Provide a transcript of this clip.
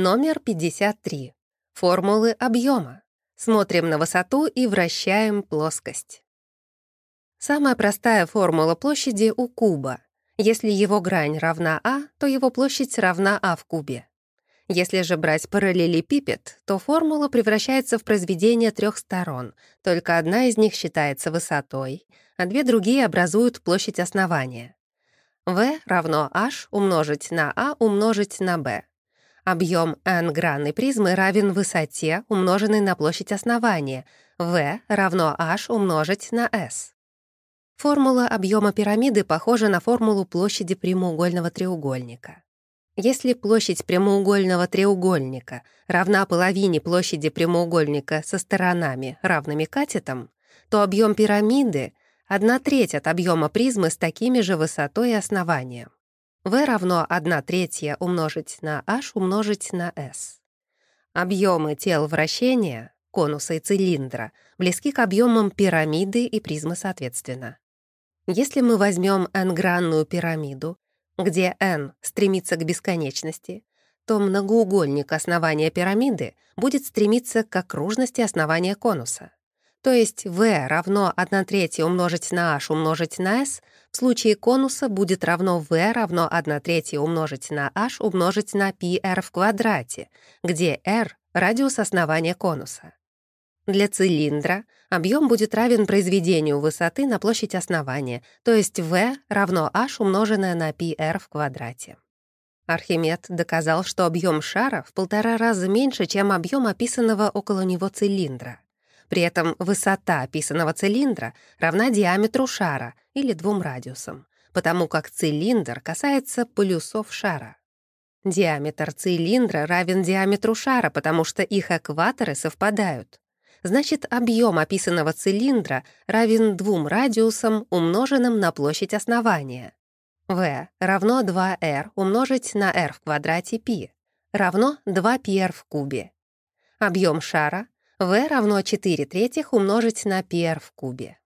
Номер 53. Формулы объема. Смотрим на высоту и вращаем плоскость. Самая простая формула площади у куба. Если его грань равна а, то его площадь равна а в кубе. Если же брать параллелепипед, то формула превращается в произведение трех сторон, только одна из них считается высотой, а две другие образуют площадь основания. v равно h умножить на a умножить на b. Объем n гранной призмы равен высоте, умноженной на площадь основания, v равно h умножить на s. Формула объема пирамиды похожа на формулу площади прямоугольного треугольника. Если площадь прямоугольного треугольника равна половине площади прямоугольника со сторонами, равными катетам, то объем пирамиды — одна треть от объема призмы с такими же высотой и основанием. V равно 1 третья умножить на h умножить на s. Объемы тел вращения, конуса и цилиндра, близки к объемам пирамиды и призмы соответственно. Если мы возьмем n-гранную пирамиду, где n стремится к бесконечности, то многоугольник основания пирамиды будет стремиться к окружности основания конуса. То есть v равно 1 третья умножить на h умножить на s в случае конуса будет равно v равно 1 третья умножить на h умножить на πr в квадрате, где r — радиус основания конуса. Для цилиндра объем будет равен произведению высоты на площадь основания, то есть v равно h умноженное на πr в квадрате. Архимед доказал, что объем шара в полтора раза меньше, чем объем описанного около него цилиндра. При этом высота описанного цилиндра равна диаметру шара или двум радиусам, потому как цилиндр касается полюсов шара. Диаметр цилиндра равен диаметру шара, потому что их экваторы совпадают значит объем описанного цилиндра равен двум радиусам, умноженным на площадь основания. v равно 2r умножить на r в квадрате π равно 2πr в кубе. Объем шара v равно 4 третьих умножить на πr в кубе.